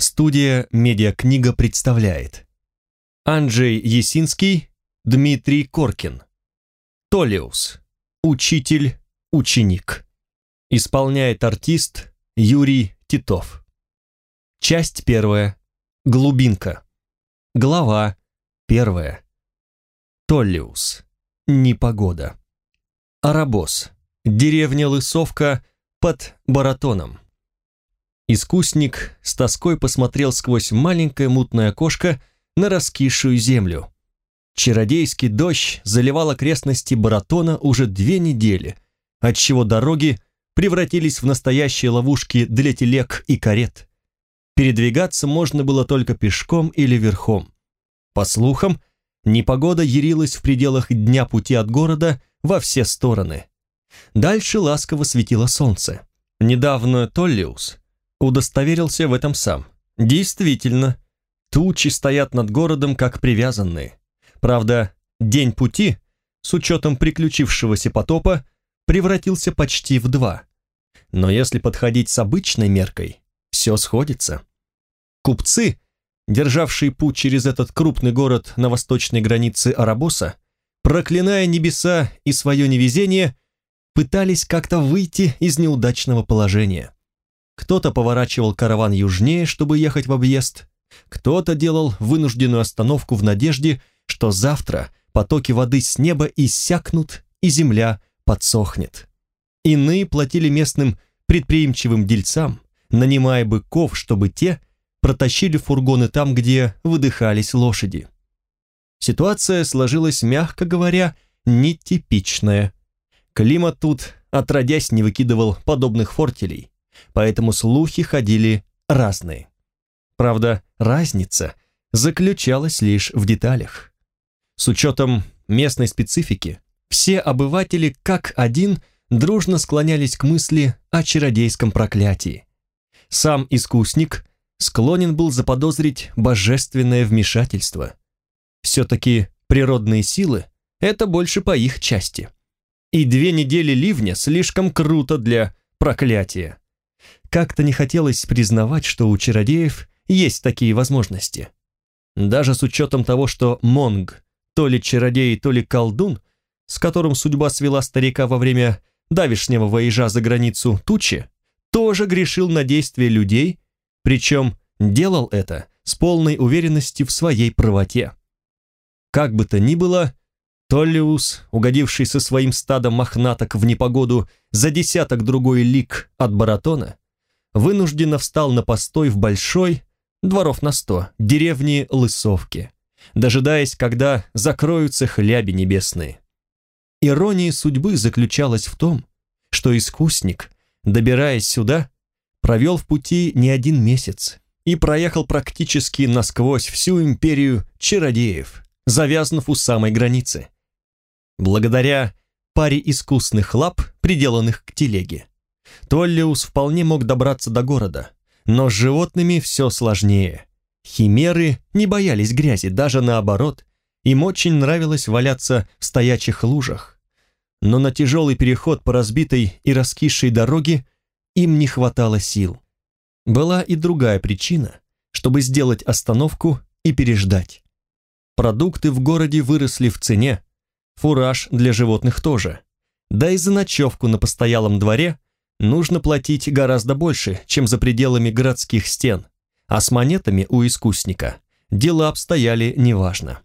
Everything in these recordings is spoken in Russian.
Студия «Медиакнига» представляет Анджей Есинский, Дмитрий Коркин Толиус. Учитель, ученик. Исполняет артист Юрий Титов. Часть первая. Глубинка. Глава первая. Толлиус. Непогода. Арабос. Деревня Лысовка под Баратоном. Искусник с тоской посмотрел сквозь маленькое мутное окошко на раскисшую землю. Чародейский дождь заливал окрестности Баратона уже две недели, отчего дороги превратились в настоящие ловушки для телег и карет. Передвигаться можно было только пешком или верхом. По слухам, непогода ярилась в пределах дня пути от города во все стороны. Дальше ласково светило солнце. Недавно Толлиус удостоверился в этом сам. Действительно, тучи стоят над городом как привязанные. Правда, день пути, с учетом приключившегося потопа, превратился почти в два. Но если подходить с обычной меркой, все сходится. Купцы, державшие путь через этот крупный город на восточной границе Арабоса, проклиная небеса и свое невезение, пытались как-то выйти из неудачного положения. Кто-то поворачивал караван южнее, чтобы ехать в объезд, кто-то делал вынужденную остановку в надежде, что завтра потоки воды с неба иссякнут и земля подсохнет. Иные платили местным предприимчивым дельцам, нанимая быков, чтобы те протащили фургоны там, где выдыхались лошади. Ситуация сложилась, мягко говоря, нетипичная. Климат тут, отродясь, не выкидывал подобных фортелей, поэтому слухи ходили разные. Правда, разница заключалась лишь в деталях. С учетом местной специфики, все обыватели как один дружно склонялись к мысли о чародейском проклятии. Сам искусник склонен был заподозрить божественное вмешательство. Все-таки природные силы – это больше по их части. И две недели ливня слишком круто для проклятия. Как-то не хотелось признавать, что у чародеев есть такие возможности. Даже с учетом того, что Монг то ли чародей, то ли колдун, с которым судьба свела старика во время давишнего воежа за границу тучи, тоже грешил на действия людей, причем делал это с полной уверенностью в своей правоте. Как бы то ни было, Толлиус, угодивший со своим стадом мохнаток в непогоду за десяток другой лик от баратона, вынужденно встал на постой в большой, дворов на сто, деревни Лысовки, дожидаясь, когда закроются хляби небесные. Ирония судьбы заключалась в том, что искусник, добираясь сюда, провел в пути не один месяц и проехал практически насквозь всю империю чародеев, завязнув у самой границы. Благодаря паре искусных лап, приделанных к телеге, Толлиус вполне мог добраться до города, но с животными все сложнее. Химеры не боялись грязи, даже наоборот. Им очень нравилось валяться в стоячих лужах. Но на тяжелый переход по разбитой и раскисшей дороге им не хватало сил. Была и другая причина, чтобы сделать остановку и переждать. Продукты в городе выросли в цене, фураж для животных тоже. Да и за ночевку на постоялом дворе нужно платить гораздо больше, чем за пределами городских стен, а с монетами у искусника дела обстояли неважно.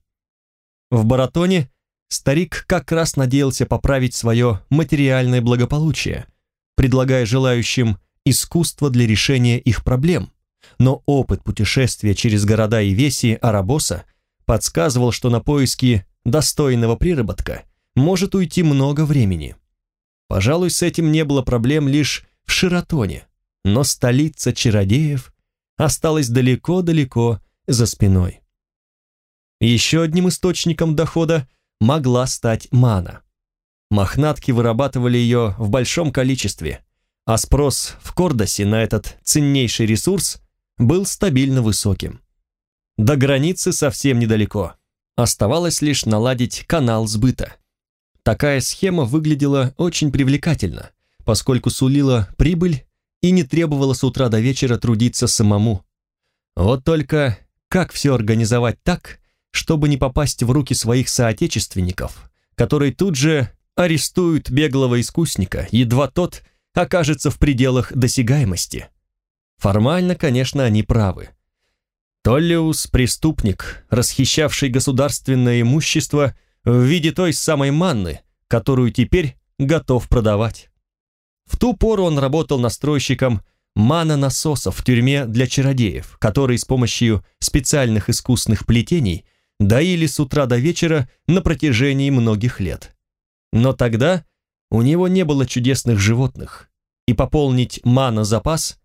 В Баратоне старик как раз надеялся поправить свое материальное благополучие, предлагая желающим искусство для решения их проблем, но опыт путешествия через города и веси Арабоса подсказывал, что на поиски достойного приработка может уйти много времени. Пожалуй, с этим не было проблем лишь в Ширатоне, но столица чародеев осталась далеко-далеко за спиной. Еще одним источником дохода могла стать мана. Мохнатки вырабатывали ее в большом количестве, а спрос в Кордосе на этот ценнейший ресурс был стабильно высоким. До границы совсем недалеко. Оставалось лишь наладить канал сбыта. Такая схема выглядела очень привлекательно, поскольку сулила прибыль и не требовала с утра до вечера трудиться самому. Вот только как все организовать так, чтобы не попасть в руки своих соотечественников, которые тут же арестуют беглого искусника, едва тот окажется в пределах досягаемости. Формально, конечно, они правы. Толлиус – преступник, расхищавший государственное имущество в виде той самой манны, которую теперь готов продавать. В ту пору он работал настройщиком мана-насосов в тюрьме для чародеев, которые с помощью специальных искусных плетений доили с утра до вечера на протяжении многих лет. Но тогда у него не было чудесных животных, и пополнить мана-запас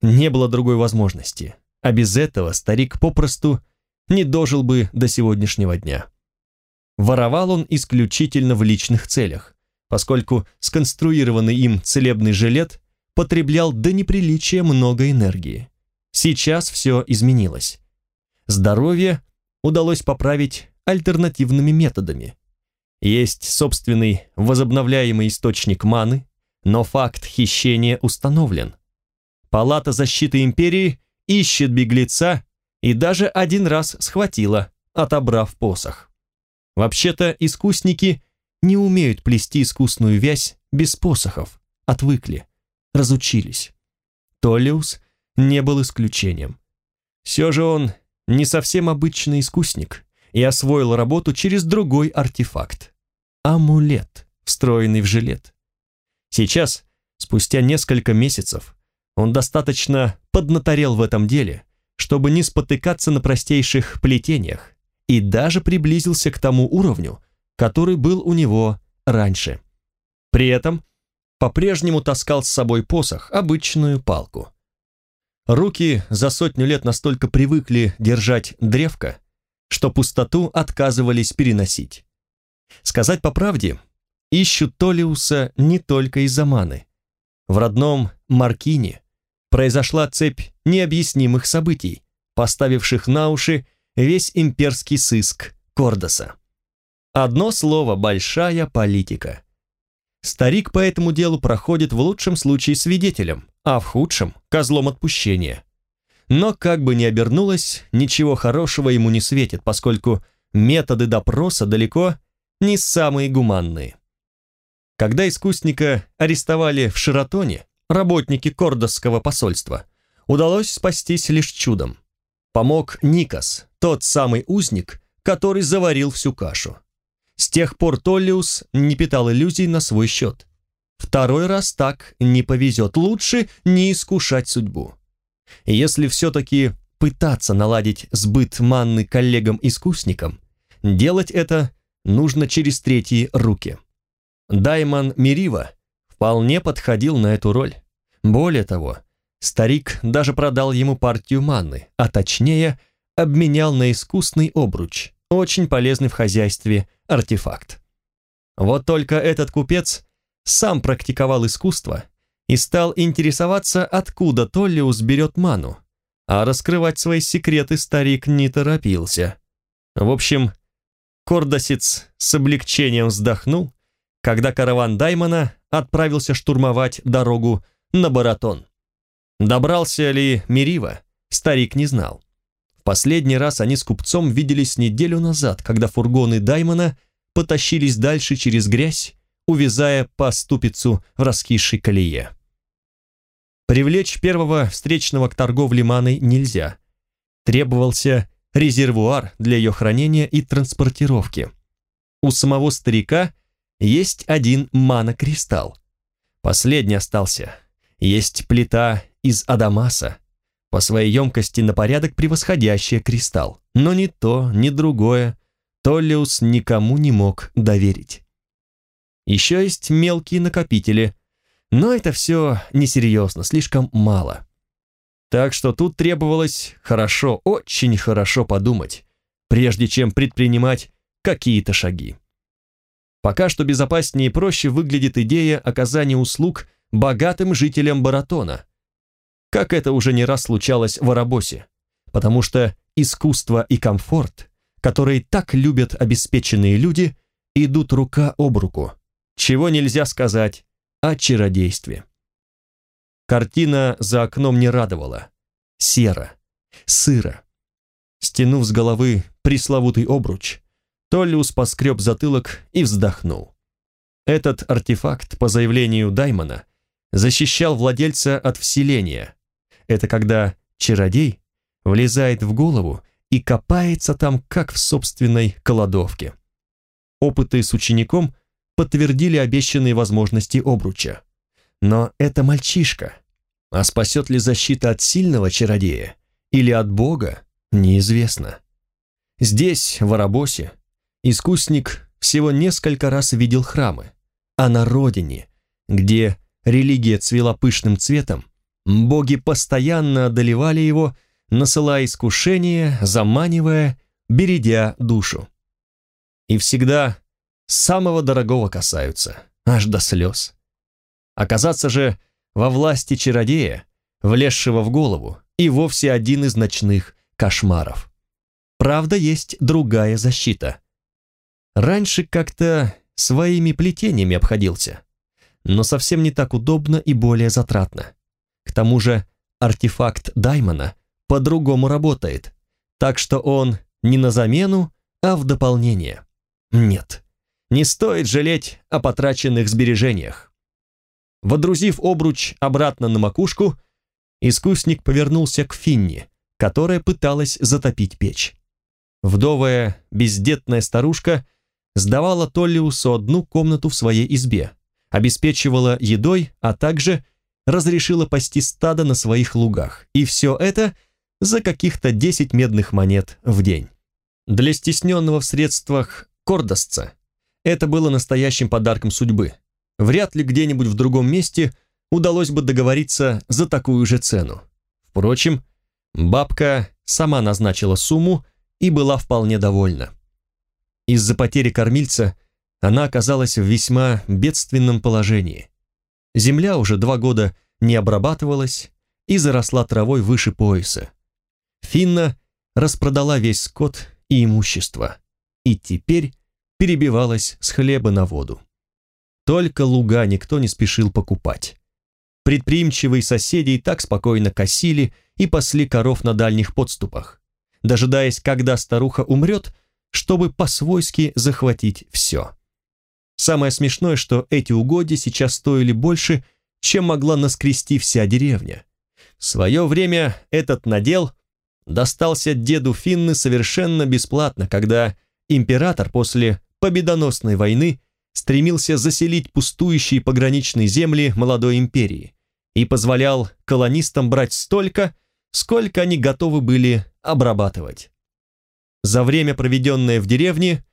не было другой возможности, а без этого старик попросту не дожил бы до сегодняшнего дня. Воровал он исключительно в личных целях, поскольку сконструированный им целебный жилет потреблял до неприличия много энергии. Сейчас все изменилось. Здоровье удалось поправить альтернативными методами. Есть собственный возобновляемый источник маны, но факт хищения установлен. Палата защиты империи ищет беглеца и даже один раз схватила, отобрав посох. Вообще-то искусники не умеют плести искусную вязь без посохов, отвыкли, разучились. Толлиус не был исключением. Все же он не совсем обычный искусник и освоил работу через другой артефакт – амулет, встроенный в жилет. Сейчас, спустя несколько месяцев, он достаточно поднаторел в этом деле, чтобы не спотыкаться на простейших плетениях, и даже приблизился к тому уровню, который был у него раньше. При этом по-прежнему таскал с собой посох, обычную палку. Руки за сотню лет настолько привыкли держать древко, что пустоту отказывались переносить. Сказать по правде, ищут Толиуса не только из-за маны. В родном Маркине произошла цепь необъяснимых событий, поставивших на уши весь имперский сыск Кордоса. Одно слово – большая политика. Старик по этому делу проходит в лучшем случае свидетелем, а в худшем – козлом отпущения. Но как бы ни обернулось, ничего хорошего ему не светит, поскольку методы допроса далеко не самые гуманные. Когда искусника арестовали в Ширатоне, работники Кордосского посольства, удалось спастись лишь чудом. Помог Никас, тот самый узник, который заварил всю кашу. С тех пор Толлиус не питал иллюзий на свой счет. Второй раз так не повезет, лучше не искушать судьбу. Если все-таки пытаться наладить сбыт манны коллегам-искусникам, делать это нужно через третьи руки. Даймон Мирива вполне подходил на эту роль. Более того, старик даже продал ему партию манны, а точнее – обменял на искусный обруч, очень полезный в хозяйстве артефакт. Вот только этот купец сам практиковал искусство и стал интересоваться, откуда Толлиус берет ману, а раскрывать свои секреты старик не торопился. В общем, Кордосец с облегчением вздохнул, когда караван Даймона отправился штурмовать дорогу на Баратон. Добрался ли Мерива, старик не знал. Последний раз они с купцом виделись неделю назад, когда фургоны Даймона потащились дальше через грязь, увязая по ступицу в раскисшей колее. Привлечь первого встречного к торговле маной нельзя. Требовался резервуар для ее хранения и транспортировки. У самого старика есть один манокристалл. Последний остался. Есть плита из адамаса, по своей емкости на порядок превосходящая кристалл. Но ни то, ни другое Толлиус никому не мог доверить. Еще есть мелкие накопители, но это все несерьезно, слишком мало. Так что тут требовалось хорошо, очень хорошо подумать, прежде чем предпринимать какие-то шаги. Пока что безопаснее и проще выглядит идея оказания услуг богатым жителям Баратона – как это уже не раз случалось в Арабосе, потому что искусство и комфорт, которые так любят обеспеченные люди, идут рука об руку, чего нельзя сказать о чародействе. Картина за окном не радовала. Серо. сыро. Стянув с головы пресловутый обруч, Толлиус поскреб затылок и вздохнул. Этот артефакт, по заявлению Даймона, защищал владельца от вселения. Это когда чародей влезает в голову и копается там, как в собственной кладовке. Опыты с учеником подтвердили обещанные возможности обруча. Но это мальчишка. А спасет ли защита от сильного чародея или от бога, неизвестно. Здесь, в Арабосе, искусник всего несколько раз видел храмы, а на родине, где религия цвела пышным цветом, боги постоянно одолевали его, насылая искушения, заманивая, бередя душу. И всегда самого дорогого касаются, аж до слез. Оказаться же во власти чародея, влезшего в голову, и вовсе один из ночных кошмаров. Правда, есть другая защита. Раньше как-то своими плетениями обходился, но совсем не так удобно и более затратно. К тому же артефакт Даймона по-другому работает, так что он не на замену, а в дополнение. Нет, не стоит жалеть о потраченных сбережениях. Водрузив обруч обратно на макушку, искусник повернулся к Финни, которая пыталась затопить печь. Вдовая, бездетная старушка сдавала Толлиусу одну комнату в своей избе, обеспечивала едой, а также разрешила пасти стадо на своих лугах. И все это за каких-то 10 медных монет в день. Для стесненного в средствах кордосца это было настоящим подарком судьбы. Вряд ли где-нибудь в другом месте удалось бы договориться за такую же цену. Впрочем, бабка сама назначила сумму и была вполне довольна. Из-за потери кормильца она оказалась в весьма бедственном положении. Земля уже два года не обрабатывалась и заросла травой выше пояса. Финна распродала весь скот и имущество, и теперь перебивалась с хлеба на воду. Только луга никто не спешил покупать. Предприимчивые соседи и так спокойно косили и пасли коров на дальних подступах, дожидаясь, когда старуха умрет, чтобы по-свойски захватить все. Самое смешное, что эти угодья сейчас стоили больше, чем могла наскрести вся деревня. В свое время этот надел достался деду Финны совершенно бесплатно, когда император после победоносной войны стремился заселить пустующие пограничные земли молодой империи и позволял колонистам брать столько, сколько они готовы были обрабатывать. За время, проведенное в деревне,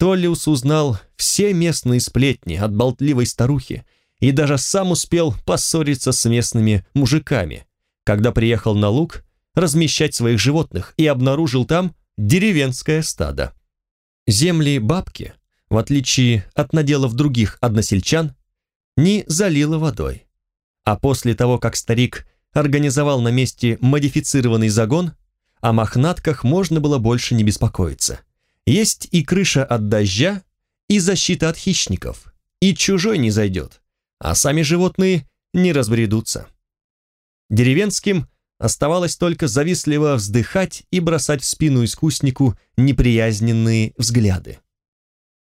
Толлиус узнал все местные сплетни от болтливой старухи и даже сам успел поссориться с местными мужиками, когда приехал на луг размещать своих животных и обнаружил там деревенское стадо. Земли бабки, в отличие от наделов других односельчан, не залило водой. А после того, как старик организовал на месте модифицированный загон, о мохнатках можно было больше не беспокоиться. Есть и крыша от дождя, и защита от хищников, и чужой не зайдет, а сами животные не разбредутся. Деревенским оставалось только завистливо вздыхать и бросать в спину искуснику неприязненные взгляды.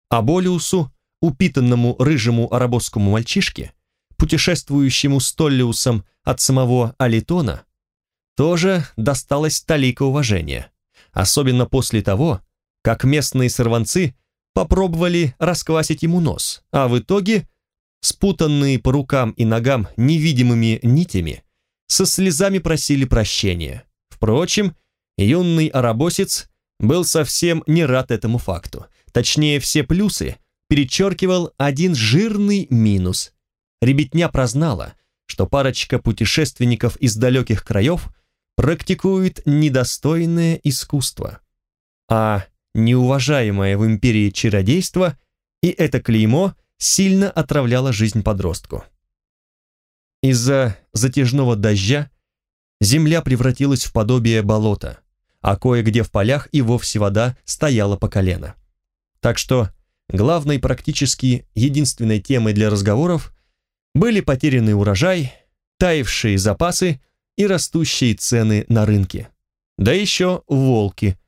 А Болиусу, упитанному рыжему арабосскому мальчишке, путешествующему с Толлиусом от самого Алитона, тоже досталось талика уважения, особенно после того, как местные сорванцы попробовали расквасить ему нос, а в итоге, спутанные по рукам и ногам невидимыми нитями, со слезами просили прощения. Впрочем, юный арабосец был совсем не рад этому факту. Точнее, все плюсы перечеркивал один жирный минус. Ребятня прознала, что парочка путешественников из далеких краев практикует недостойное искусство. А неуважаемое в империи чародейство и это клеймо сильно отравляло жизнь подростку. Из-за затяжного дождя земля превратилась в подобие болота, а кое-где в полях и вовсе вода стояла по колено. Так что главной практически единственной темой для разговоров были потерянный урожай, таявшие запасы и растущие цены на рынке. Да еще волки,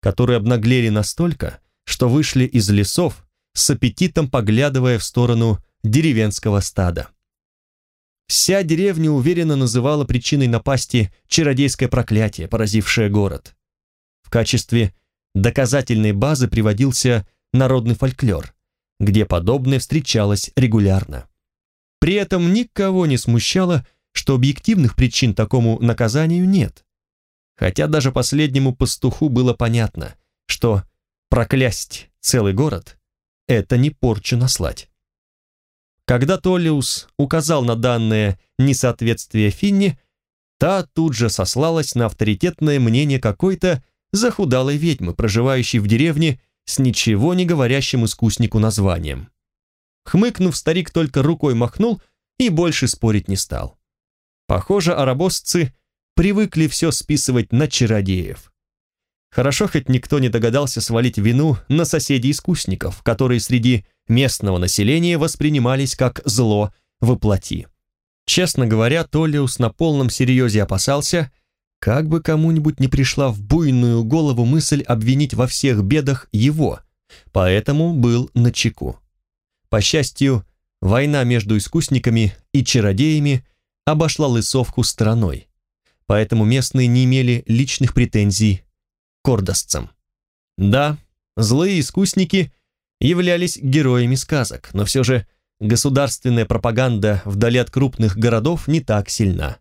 которые обнаглели настолько, что вышли из лесов с аппетитом поглядывая в сторону деревенского стада. Вся деревня уверенно называла причиной напасти чародейское проклятие, поразившее город. В качестве доказательной базы приводился народный фольклор, где подобное встречалось регулярно. При этом никого не смущало, что объективных причин такому наказанию нет. Хотя даже последнему пастуху было понятно, что проклясть целый город – это не порчу наслать. Когда Толлиус указал на данное несоответствие Финни, та тут же сослалась на авторитетное мнение какой-то захудалой ведьмы, проживающей в деревне с ничего не говорящим искуснику названием. Хмыкнув, старик только рукой махнул и больше спорить не стал. Похоже, арабосцы привыкли все списывать на чародеев. Хорошо, хоть никто не догадался свалить вину на соседей-искусников, которые среди местного населения воспринимались как зло воплоти. Честно говоря, Толиус на полном серьезе опасался, как бы кому-нибудь не пришла в буйную голову мысль обвинить во всех бедах его, поэтому был начеку. По счастью, война между искусниками и чародеями обошла лысовку стороной, поэтому местные не имели личных претензий к ордосцам. Да, злые искусники являлись героями сказок, но все же государственная пропаганда вдали от крупных городов не так сильна.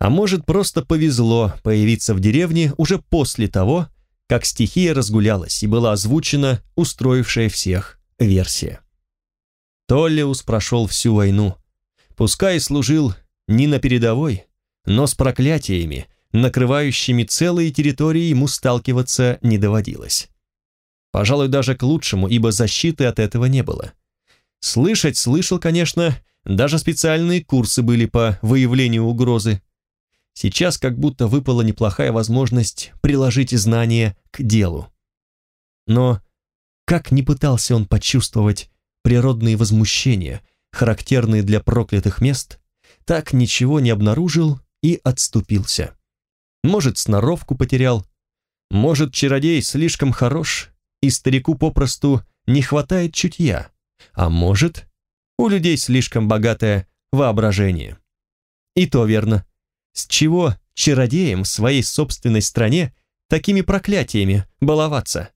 А может, просто повезло появиться в деревне уже после того, как стихия разгулялась и была озвучена устроившая всех версия. Толлиус прошел всю войну, пускай служил не на передовой, но с проклятиями, накрывающими целые территории, ему сталкиваться не доводилось. Пожалуй, даже к лучшему, ибо защиты от этого не было. Слышать слышал, конечно, даже специальные курсы были по выявлению угрозы. Сейчас как будто выпала неплохая возможность приложить знания к делу. Но как не пытался он почувствовать природные возмущения, характерные для проклятых мест, так ничего не обнаружил и отступился. Может, сноровку потерял, может, чародей слишком хорош, и старику попросту не хватает чутья, а может, у людей слишком богатое воображение. И то верно. С чего чародеям в своей собственной стране такими проклятиями баловаться?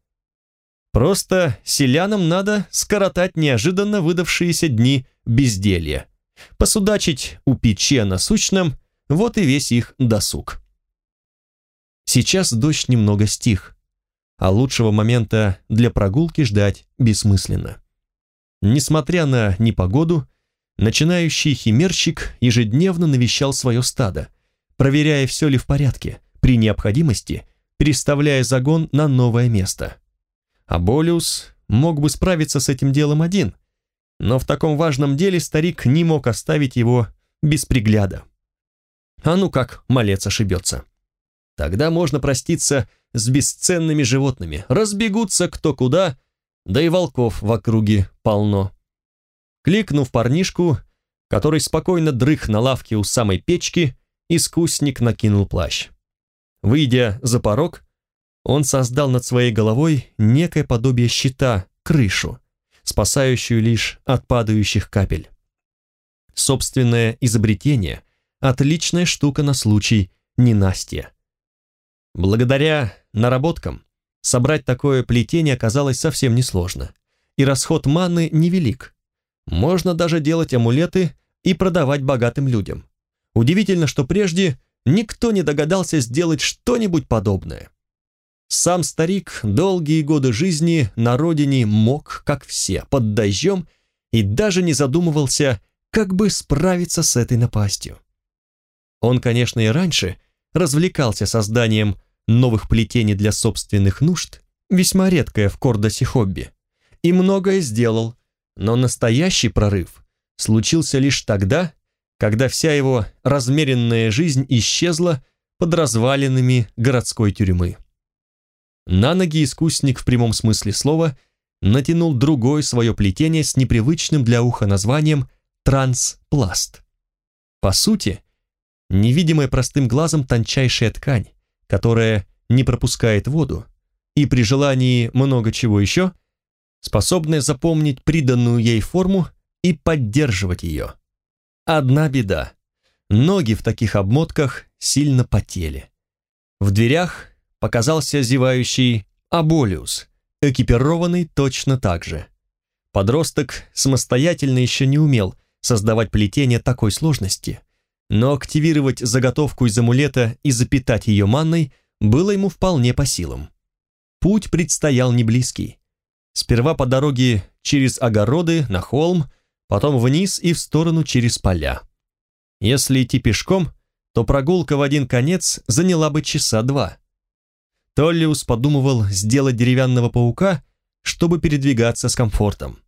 Просто селянам надо скоротать неожиданно выдавшиеся дни безделья. Посудачить у печи о насущном, вот и весь их досуг. Сейчас дождь немного стих, а лучшего момента для прогулки ждать бессмысленно. Несмотря на непогоду, начинающий химерщик ежедневно навещал свое стадо, проверяя, все ли в порядке, при необходимости переставляя загон на новое место. А Болиус мог бы справиться с этим делом один, но в таком важном деле старик не мог оставить его без пригляда. А ну как малец ошибется. Тогда можно проститься с бесценными животными, разбегутся кто куда, да и волков в округе полно. Кликнув парнишку, который спокойно дрых на лавке у самой печки, искусник накинул плащ. Выйдя за порог, он создал над своей головой некое подобие щита, крышу, спасающую лишь от падающих капель. Собственное изобретение – отличная штука на случай ненастья. Благодаря наработкам собрать такое плетение оказалось совсем несложно, и расход маны невелик. Можно даже делать амулеты и продавать богатым людям. Удивительно, что прежде никто не догадался сделать что-нибудь подобное. Сам старик долгие годы жизни на родине мог, как все, под дождем и даже не задумывался, как бы справиться с этой напастью. Он, конечно, и раньше развлекался созданием новых плетений для собственных нужд, весьма редкое в Кордосе хобби, и многое сделал, но настоящий прорыв случился лишь тогда, когда вся его размеренная жизнь исчезла под развалинами городской тюрьмы. На ноги искусник в прямом смысле слова натянул другое свое плетение с непривычным для уха названием транспласт. По сути, невидимая простым глазом тончайшая ткань, которая не пропускает воду, и при желании много чего еще, способная запомнить приданную ей форму и поддерживать ее. Одна беда. Ноги в таких обмотках сильно потели. В дверях показался зевающий Аболиус, экипированный точно так же. Подросток самостоятельно еще не умел создавать плетение такой сложности, но активировать заготовку из амулета и запитать ее манной было ему вполне по силам. Путь предстоял не близкий. Сперва по дороге через огороды на холм, потом вниз и в сторону через поля. Если идти пешком, то прогулка в один конец заняла бы часа два. Толлиус подумывал сделать деревянного паука, чтобы передвигаться с комфортом.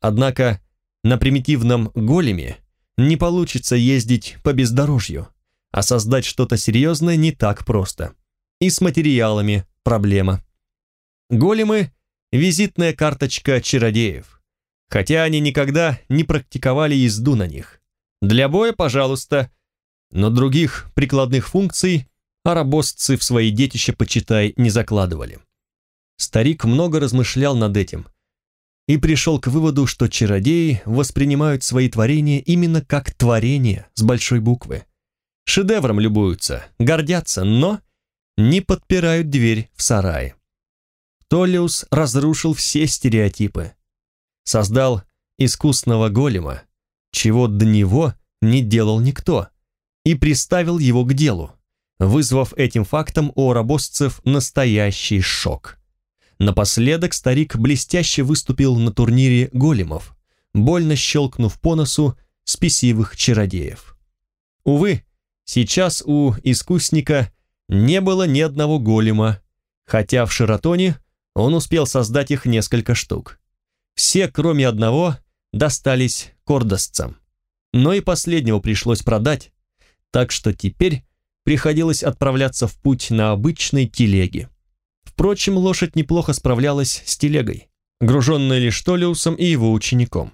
Однако на примитивном големе не получится ездить по бездорожью, а создать что-то серьезное не так просто. И с материалами проблема. Големы – визитная карточка чародеев, хотя они никогда не практиковали езду на них. Для боя, пожалуйста, но других прикладных функций арабосцы в свои детища, почитай, не закладывали. Старик много размышлял над этим и пришел к выводу, что чародеи воспринимают свои творения именно как творение с большой буквы. Шедевром любуются, гордятся, но не подпирают дверь в сарае. Толлиус разрушил все стереотипы. Создал искусного голема, чего до него не делал никто, и приставил его к делу, вызвав этим фактом у арабосцев настоящий шок. Напоследок старик блестяще выступил на турнире големов, больно щелкнув по носу спесивых чародеев. Увы, сейчас у искусника не было ни одного голема, хотя в Шератоне он успел создать их несколько штук. Все, кроме одного, достались кордосцам. Но и последнего пришлось продать, так что теперь приходилось отправляться в путь на обычной телеге. Впрочем, лошадь неплохо справлялась с телегой, груженной лишь Толиусом и его учеником.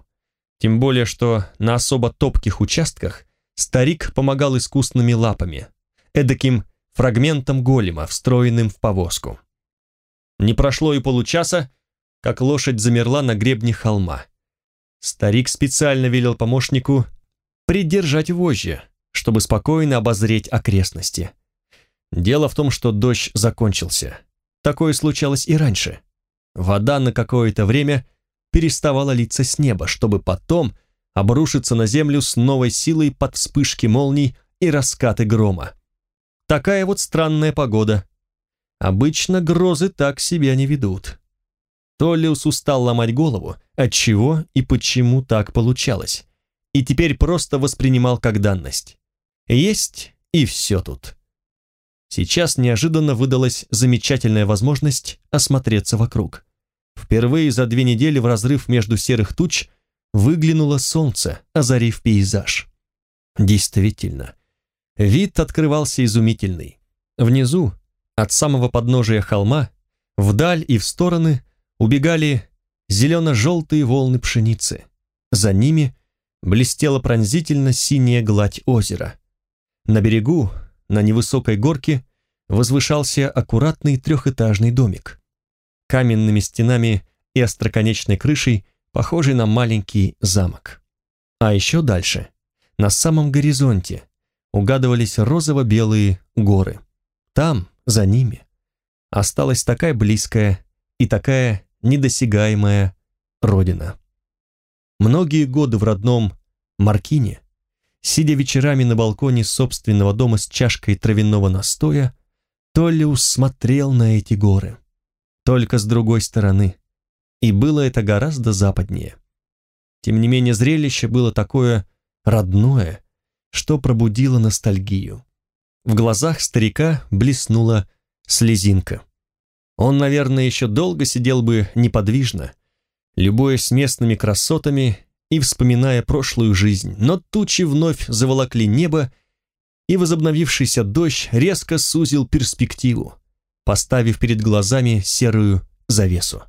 Тем более, что на особо топких участках старик помогал искусными лапами, эдаким фрагментом голема, встроенным в повозку. Не прошло и получаса, как лошадь замерла на гребне холма. Старик специально велел помощнику придержать вожжи, чтобы спокойно обозреть окрестности. Дело в том, что дождь закончился. Такое случалось и раньше. Вода на какое-то время переставала литься с неба, чтобы потом обрушиться на землю с новой силой под вспышки молний и раскаты грома. Такая вот странная погода. Обычно грозы так себя не ведут. Толлиус устал ломать голову, от чего и почему так получалось, и теперь просто воспринимал как данность. Есть и все тут. Сейчас неожиданно выдалась замечательная возможность осмотреться вокруг. Впервые за две недели в разрыв между серых туч выглянуло солнце, озарив пейзаж. Действительно, вид открывался изумительный. Внизу, от самого подножия холма, вдаль и в стороны убегали зелено-желтые волны пшеницы. За ними блестела пронзительно синяя гладь озера. На берегу на невысокой горке возвышался аккуратный трехэтажный домик. Каменными стенами и остроконечной крышей, похожий на маленький замок. А еще дальше, на самом горизонте, угадывались розово-белые горы. Там, за ними, осталась такая близкая и такая недосягаемая родина. Многие годы в родном Маркине Сидя вечерами на балконе собственного дома с чашкой травяного настоя, Толлиус смотрел на эти горы. Только с другой стороны. И было это гораздо западнее. Тем не менее, зрелище было такое родное, что пробудило ностальгию. В глазах старика блеснула слезинка. Он, наверное, еще долго сидел бы неподвижно, любуясь местными красотами и вспоминая прошлую жизнь, но тучи вновь заволокли небо, и возобновившийся дождь резко сузил перспективу, поставив перед глазами серую завесу.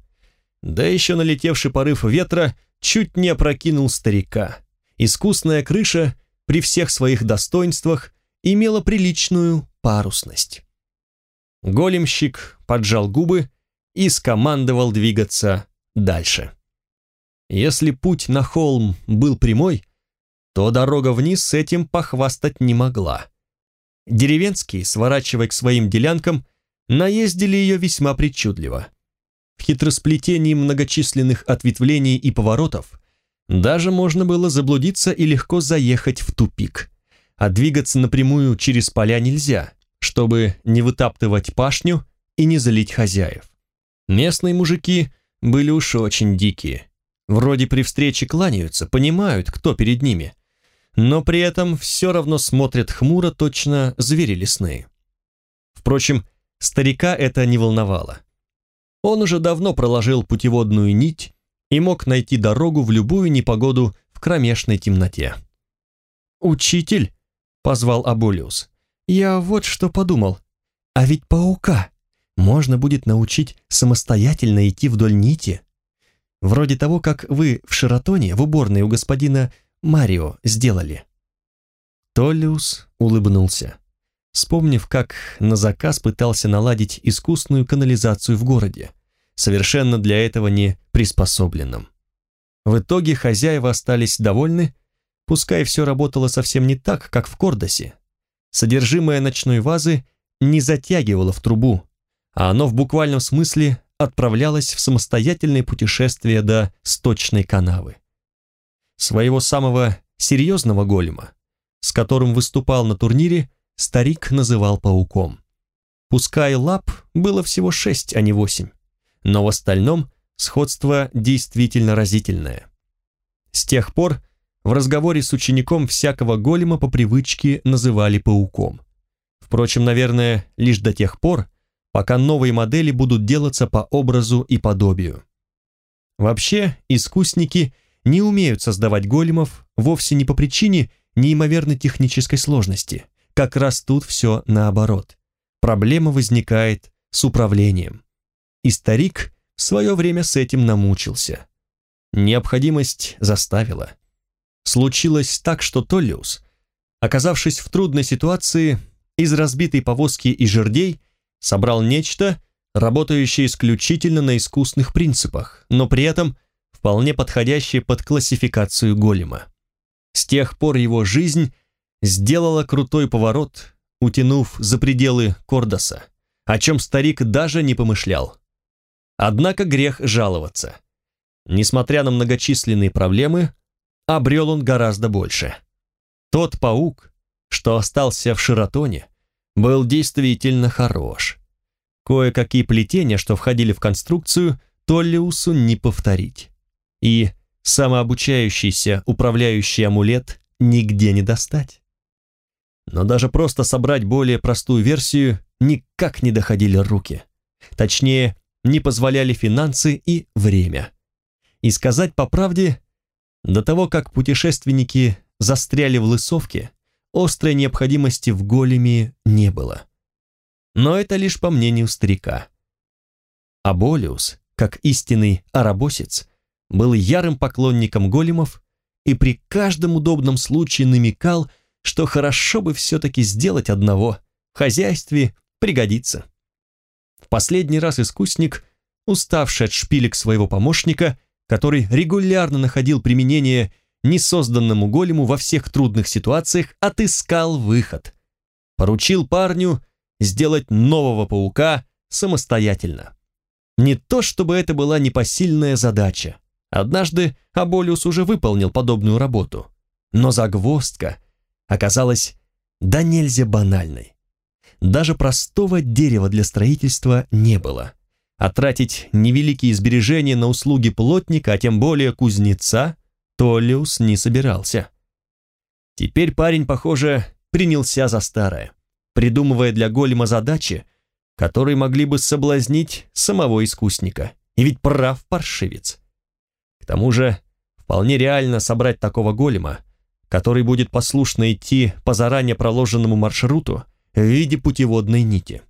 Да еще налетевший порыв ветра чуть не опрокинул старика. Искусная крыша при всех своих достоинствах имела приличную парусность. Големщик поджал губы и скомандовал двигаться дальше. Если путь на холм был прямой, то дорога вниз с этим похвастать не могла. Деревенские, сворачивая к своим делянкам, наездили ее весьма причудливо. В хитросплетении многочисленных ответвлений и поворотов даже можно было заблудиться и легко заехать в тупик. А двигаться напрямую через поля нельзя, чтобы не вытаптывать пашню и не залить хозяев. Местные мужики были уж очень дикие. Вроде при встрече кланяются, понимают, кто перед ними, но при этом все равно смотрят хмуро, точно звери лесные. Впрочем, старика это не волновало. Он уже давно проложил путеводную нить и мог найти дорогу в любую непогоду в кромешной темноте. «Учитель», — позвал Абулиус, — «я вот что подумал. А ведь паука можно будет научить самостоятельно идти вдоль нити. Вроде того, как вы в Шератоне в уборной у господина Марио сделали». Толлиус улыбнулся, вспомнив, как на заказ пытался наладить искусную канализацию в городе, совершенно для этого не приспособленном. В итоге хозяева остались довольны, пускай все работало совсем не так, как в Кордосе. Содержимое ночной вазы не затягивало в трубу, а оно в буквальном смысле отправлялось в самостоятельное путешествие до сточной канавы. Своего самого серьезного голема, с которым выступал на турнире, старик называл пауком. Пускай лап было всего шесть, а не восемь, но в остальном сходство действительно разительное. С тех пор в разговоре с учеником всякого голема по привычке называли пауком. Впрочем, наверное, лишь до тех пор, пока новые модели будут делаться по образу и подобию. Вообще, искусники не умеют создавать големов вовсе не по причине неимоверной технической сложности. Как раз тут все наоборот. Проблема возникает с управлением. И старик в свое время с этим намучился. Необходимость заставила. Случилось так, что Толлиус, оказавшись в трудной ситуации, из разбитой повозки и жердей собрал нечто, работающее исключительно на искусных принципах, но при этом вполне подходящее под классификацию голема. С тех пор его жизнь сделала крутой поворот, утянув за пределы Кордоса, о чем старик даже не помышлял. Однако грех жаловаться. Несмотря на многочисленные проблемы, обрел он гораздо больше. Тот паук, что остался в Широтоне, был действительно хорош. Кое-какие плетения, что входили в конструкцию, Толлиусу не повторить. И самообучающийся управляющий амулет нигде не достать. Но даже просто собрать более простую версию никак не доходили руки. Точнее, не позволяли финансы и время. И сказать по правде, до того, как путешественники застряли в лысовке, острой необходимости в големе не было. Но это лишь по мнению старика. Аболиус, как истинный арабосец, был ярым поклонником големов и при каждом удобном случае намекал, что хорошо бы все-таки сделать одного, в хозяйстве пригодится. В последний раз искусник, уставший от шпилек своего помощника, который регулярно находил применение несозданному голему во всех трудных ситуациях, отыскал выход. Поручил парню сделать нового паука самостоятельно. Не то чтобы это была непосильная задача. Однажды Аболиус уже выполнил подобную работу, но загвоздка оказалась да нельзя банальной. Даже простого дерева для строительства не было, а тратить невеликие сбережения на услуги плотника, а тем более кузнеца, Толлиус не собирался. Теперь парень, похоже, принялся за старое, придумывая для голема задачи, которые могли бы соблазнить самого искусника. И ведь прав паршивец. К тому же, вполне реально собрать такого голема, который будет послушно идти по заранее проложенному маршруту в виде путеводной нити.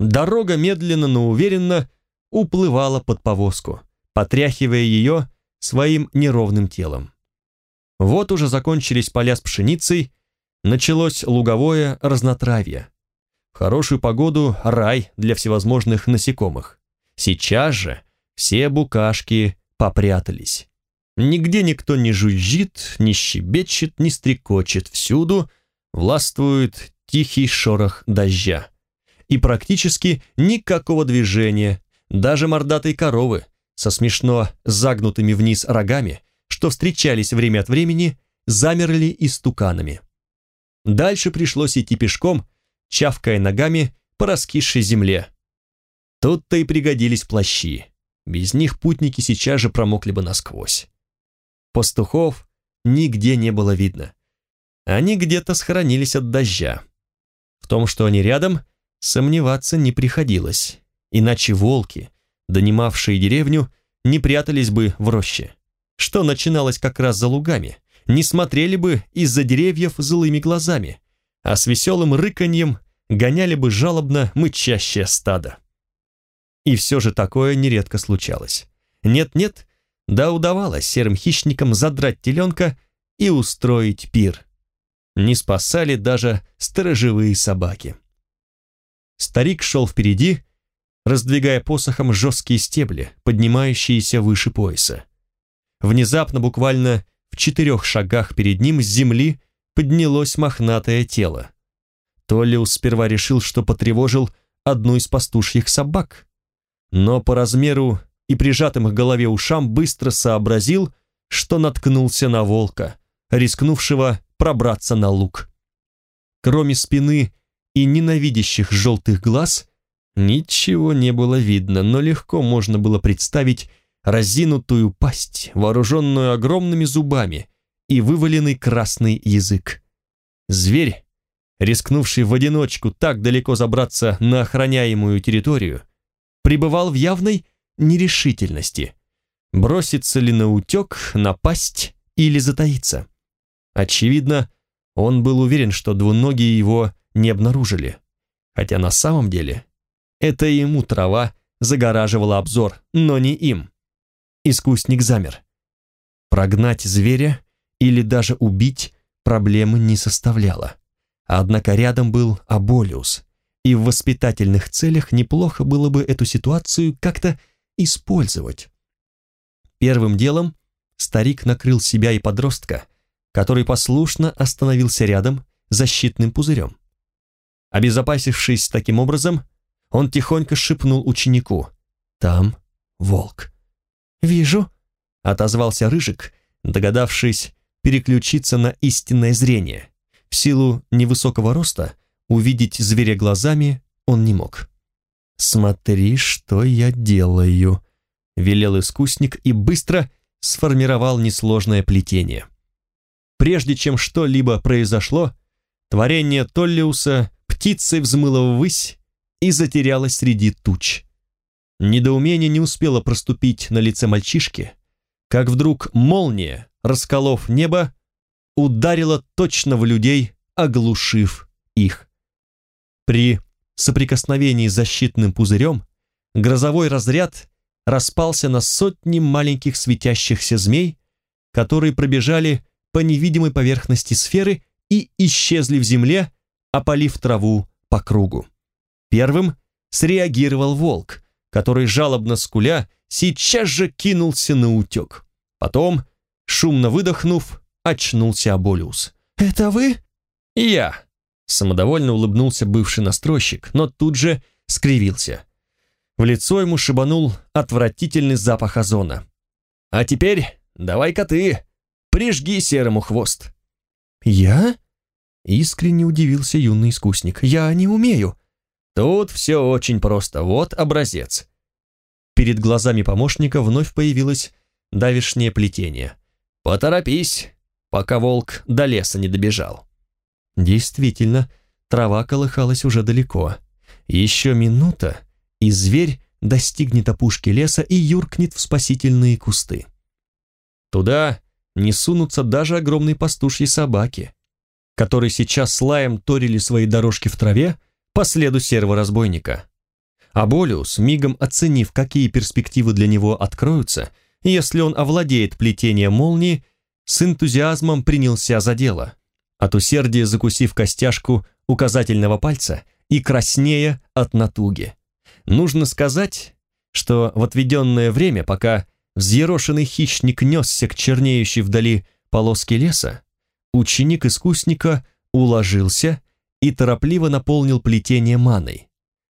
Дорога медленно, но уверенно уплывала под повозку, потряхивая ее своим неровным телом. Вот уже закончились поля с пшеницей, началось луговое разнотравье. В хорошую погоду рай для всевозможных насекомых. Сейчас же все букашки попрятались. Нигде никто не жужжит, не щебечет, не стрекочет. Всюду властвует тихий шорох дождя. И практически никакого движения, даже мордатой коровы со смешно загнутыми вниз рогами, что встречались время от времени, замерли истуканами. Дальше пришлось идти пешком, чавкая ногами по раскисшей земле. Тут-то и пригодились плащи. Без них путники сейчас же промокли бы насквозь. Пастухов нигде не было видно. Они где-то схоронились от дождя. В том, что они рядом, сомневаться не приходилось, иначе волки, донимавшие деревню, не прятались бы в роще, что начиналось как раз за лугами, не смотрели бы из-за деревьев злыми глазами, а с веселым рыканьем гоняли бы жалобно мычащее стадо. И все же такое нередко случалось. Нет-нет, да удавалось серым хищникам задрать теленка и устроить пир. Не спасали даже сторожевые собаки. Старик шел впереди, раздвигая посохом жесткие стебли, поднимающиеся выше пояса. Внезапно, буквально в четырех шагах перед ним с земли поднялось мохнатое тело. Толлиус сперва решил, что потревожил одну из пастушьих собак, но по размеру и прижатым к голове ушам быстро сообразил, что наткнулся на волка, рискнувшего пробраться на луг. Кроме спины и ненавидящих желтых глаз, ничего не было видно, но легко можно было представить разинутую пасть, вооруженную огромными зубами и вываленный красный язык. Зверь, рискнувший в одиночку так далеко забраться на охраняемую территорию, пребывал в явной нерешительности. Броситься ли на утек, напасть или затаиться? Очевидно, он был уверен, что двуногие его не обнаружили. Хотя на самом деле это ему трава загораживала обзор, но не им. Искусник замер. Прогнать зверя или даже убить проблемы не составляло. Однако рядом был Аболиус, и в воспитательных целях неплохо было бы эту ситуацию как-то использовать. Первым делом старик накрыл себя и подростка, который послушно остановился рядом защитным пузырем. Обезопасившись таким образом, он тихонько шепнул ученику «Там волк». «Вижу», — отозвался Рыжик, догадавшись переключиться на истинное зрение. В силу невысокого роста увидеть зверя глазами он не мог. «Смотри, что я делаю», — велел искусник и быстро сформировал несложное плетение. Прежде чем что-либо произошло, творение Толлиуса птицей взмыло ввысь и затерялось среди туч. Недоумение не успело проступить на лице мальчишки, как вдруг молния, расколов небо, ударила точно в людей, оглушив их. При соприкосновении с защитным пузырем грозовой разряд распался на сотни маленьких светящихся змей, которые пробежали по невидимой поверхности сферы и исчезли в земле, опалив траву по кругу. Первым среагировал волк, который, жалобно скуля, сейчас же кинулся на утек. Потом, шумно выдохнув, очнулся Аболиус. «Это вы?» «Я», — самодовольно улыбнулся бывший настройщик, но тут же скривился. В лицо ему шибанул отвратительный запах озона. «А теперь давай-ка ты, прижги серому хвост». «Я?» — искренне удивился юный искусник. «Я не умею». Тут все очень просто, вот образец. Перед глазами помощника вновь появилось давишнее плетение. Поторопись, пока волк до леса не добежал. Действительно, трава колыхалась уже далеко. Еще минута, и зверь достигнет опушки леса и юркнет в спасительные кусты. Туда не сунутся даже огромные пастушьи собаки, которые сейчас лаем торили свои дорожки в траве, по следу серого разбойника. А Болиус, мигом оценив, какие перспективы для него откроются, если он овладеет плетением молнии, с энтузиазмом принялся за дело. От усердия закусив костяшку указательного пальца и краснея от натуги. Нужно сказать, что в отведенное время, пока взъерошенный хищник несся к чернеющей вдали полоске леса, ученик искусника уложился и торопливо наполнил плетение маной.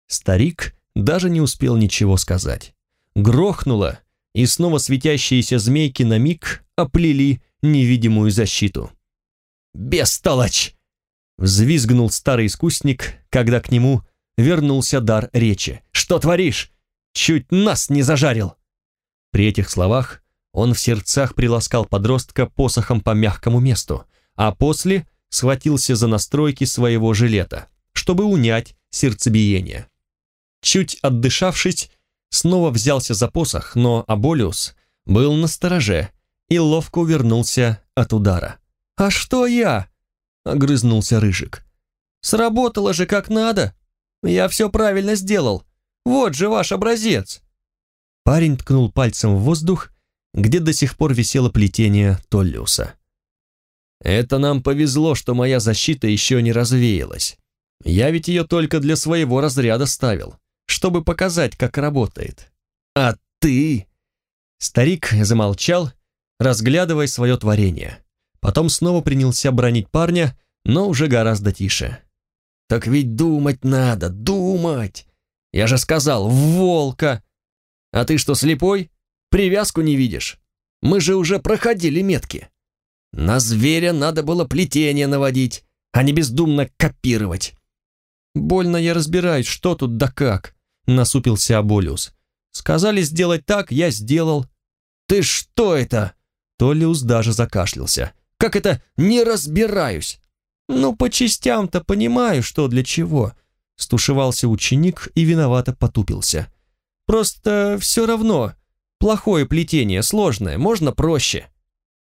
Старик даже не успел ничего сказать. Грохнуло, и снова светящиеся змейки на миг оплели невидимую защиту. «Бестолочь!» — взвизгнул старый искусник, когда к нему вернулся дар речи. «Что творишь? Чуть нас не зажарил!» При этих словах он в сердцах приласкал подростка посохом по мягкому месту, а после схватился за настройки своего жилета, чтобы унять сердцебиение. Чуть отдышавшись, снова взялся за посох, но Аболиус был на стороже и ловко увернулся от удара. «А что я?» — огрызнулся Рыжик. «Сработало же как надо. Я все правильно сделал. Вот же ваш образец!» Парень ткнул пальцем в воздух, где до сих пор висело плетение Толлиуса. «Это нам повезло, что моя защита еще не развеялась. Я ведь ее только для своего разряда ставил, чтобы показать, как работает. А ты...» Старик замолчал, разглядывая свое творение. Потом снова принялся бронить парня, но уже гораздо тише. «Так ведь думать надо, думать! Я же сказал, волка! А ты что, слепой? Привязку не видишь? Мы же уже проходили метки. На зверя надо было плетение наводить, а не бездумно копировать». «Больно я разбираюсь, что тут да как», — насупился Аболиус. «Сказали сделать так, я сделал». «Ты что это?» Толиус даже закашлялся. Как это «не разбираюсь»?» «Ну, по частям-то понимаю, что для чего», — стушевался ученик и виновато потупился. «Просто все равно. Плохое плетение, сложное, можно проще».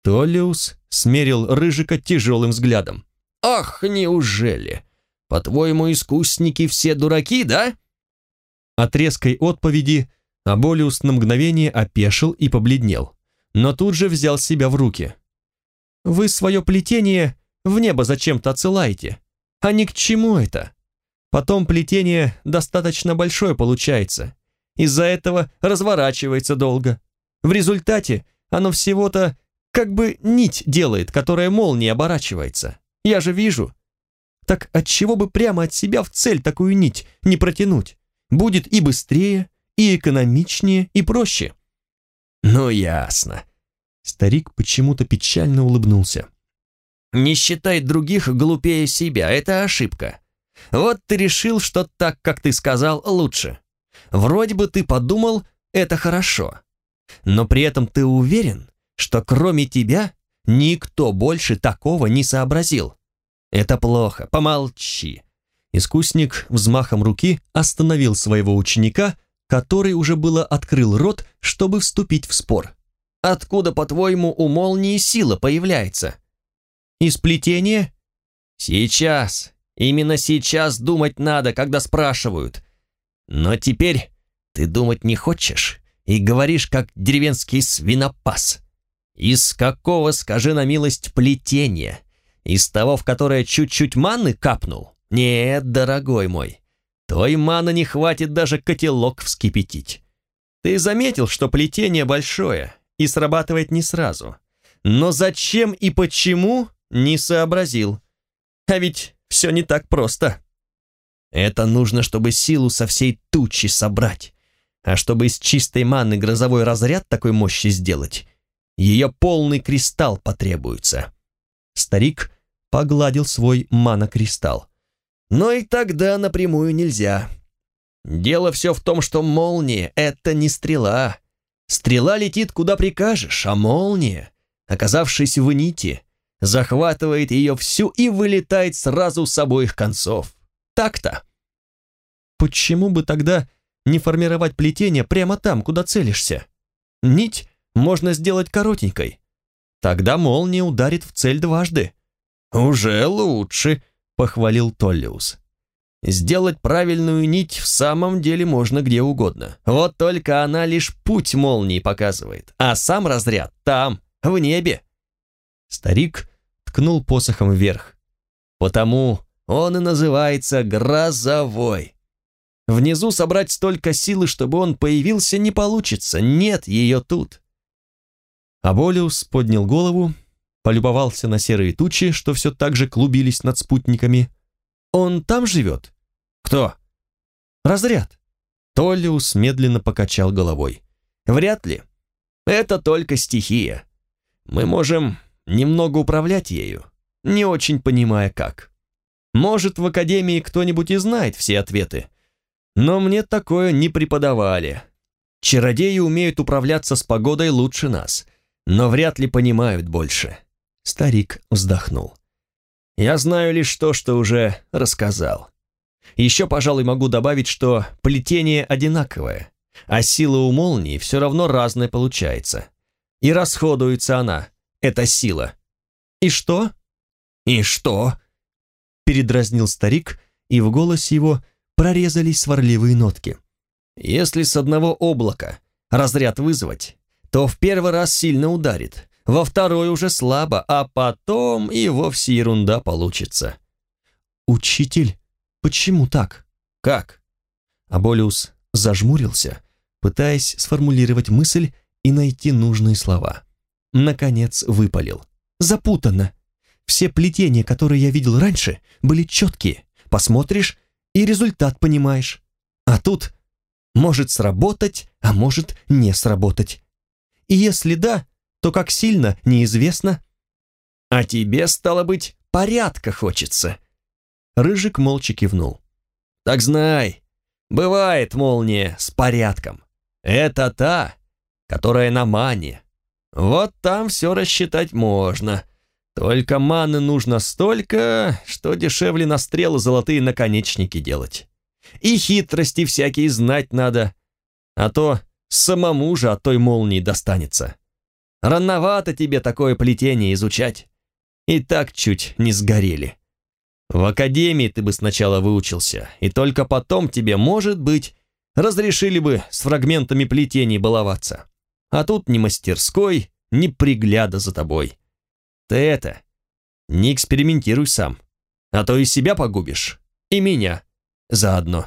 Толиус смерил Рыжика тяжелым взглядом. «Ах, неужели? По-твоему, искусники все дураки, да?» От резкой отповеди Аболиус на мгновение опешил и побледнел, но тут же взял себя в руки. Вы свое плетение в небо зачем-то отсылаете. А ни к чему это? Потом плетение достаточно большое получается. Из-за этого разворачивается долго. В результате оно всего-то как бы нить делает, которая молнией оборачивается. Я же вижу. Так отчего бы прямо от себя в цель такую нить не протянуть? Будет и быстрее, и экономичнее, и проще. Ну ясно. Старик почему-то печально улыбнулся. «Не считай других глупее себя, это ошибка. Вот ты решил, что так, как ты сказал, лучше. Вроде бы ты подумал, это хорошо. Но при этом ты уверен, что кроме тебя никто больше такого не сообразил. Это плохо, помолчи». Искусник взмахом руки остановил своего ученика, который уже было открыл рот, чтобы вступить в спор. Откуда, по-твоему, у молнии сила появляется? Из плетения? Сейчас. Именно сейчас думать надо, когда спрашивают. Но теперь ты думать не хочешь и говоришь, как деревенский свинопас. Из какого, скажи на милость, плетения? Из того, в которое чуть-чуть маны капнул? Нет, дорогой мой, той маны не хватит даже котелок вскипятить. Ты заметил, что плетение большое, и срабатывает не сразу. Но зачем и почему, не сообразил. А ведь все не так просто. Это нужно, чтобы силу со всей тучи собрать. А чтобы из чистой маны грозовой разряд такой мощи сделать, ее полный кристалл потребуется. Старик погладил свой манокристалл. Но и тогда напрямую нельзя. Дело все в том, что молния — это не стрела, Стрела летит куда прикажешь, а молния, оказавшись в нити, захватывает ее всю и вылетает сразу с обоих концов. Так-то. Почему бы тогда не формировать плетение прямо там, куда целишься? Нить можно сделать коротенькой. Тогда молния ударит в цель дважды. «Уже лучше», — похвалил Толлиус. Сделать правильную нить в самом деле можно где угодно. Вот только она лишь путь молнии показывает, а сам разряд там, в небе. Старик ткнул посохом вверх. Потому Он и называется грозовой. Внизу собрать столько силы, чтобы он появился, не получится. Нет ее тут. Аболиус поднял голову, полюбовался на серые тучи, что все так же клубились над спутниками. «Он там живет?» «Кто?» «Разряд». Толлиус медленно покачал головой. «Вряд ли. Это только стихия. Мы можем немного управлять ею, не очень понимая как. Может, в Академии кто-нибудь и знает все ответы. Но мне такое не преподавали. Чародеи умеют управляться с погодой лучше нас, но вряд ли понимают больше. Старик вздохнул. Я знаю лишь то, что уже рассказал. Еще, пожалуй, могу добавить, что плетение одинаковое, а сила у молнии все равно разная получается. И расходуется она, эта сила. «И что?» «И что?» Передразнил старик, и в голосе его прорезались сварливые нотки. «Если с одного облака разряд вызвать, то в первый раз сильно ударит, во второй уже слабо, а потом и вовсе ерунда получится». «Учитель, почему так?» «Как?» Аболиус зажмурился, пытаясь сформулировать мысль и найти нужные слова. Наконец выпалил. «Запутанно. Все плетения, которые я видел раньше, были четкие. Посмотришь и результат понимаешь. А тут может сработать, а может не сработать. И если да, то как сильно, неизвестно. А тебе, стало быть, порядка хочется. Рыжик молча кивнул. Так знай, бывает молния с порядком. Это та, которая на мане. Вот там все рассчитать можно. Только маны нужно столько, что дешевле на стрелы золотые наконечники делать. И хитрости всякие знать надо, а то самому же от той молнии достанется. Рановато тебе такое плетение изучать. И так чуть не сгорели. В академии ты бы сначала выучился, и только потом тебе, может быть, разрешили бы с фрагментами плетений баловаться. А тут ни мастерской, ни пригляда за тобой. Ты это, не экспериментируй сам, а то и себя погубишь, и меня заодно.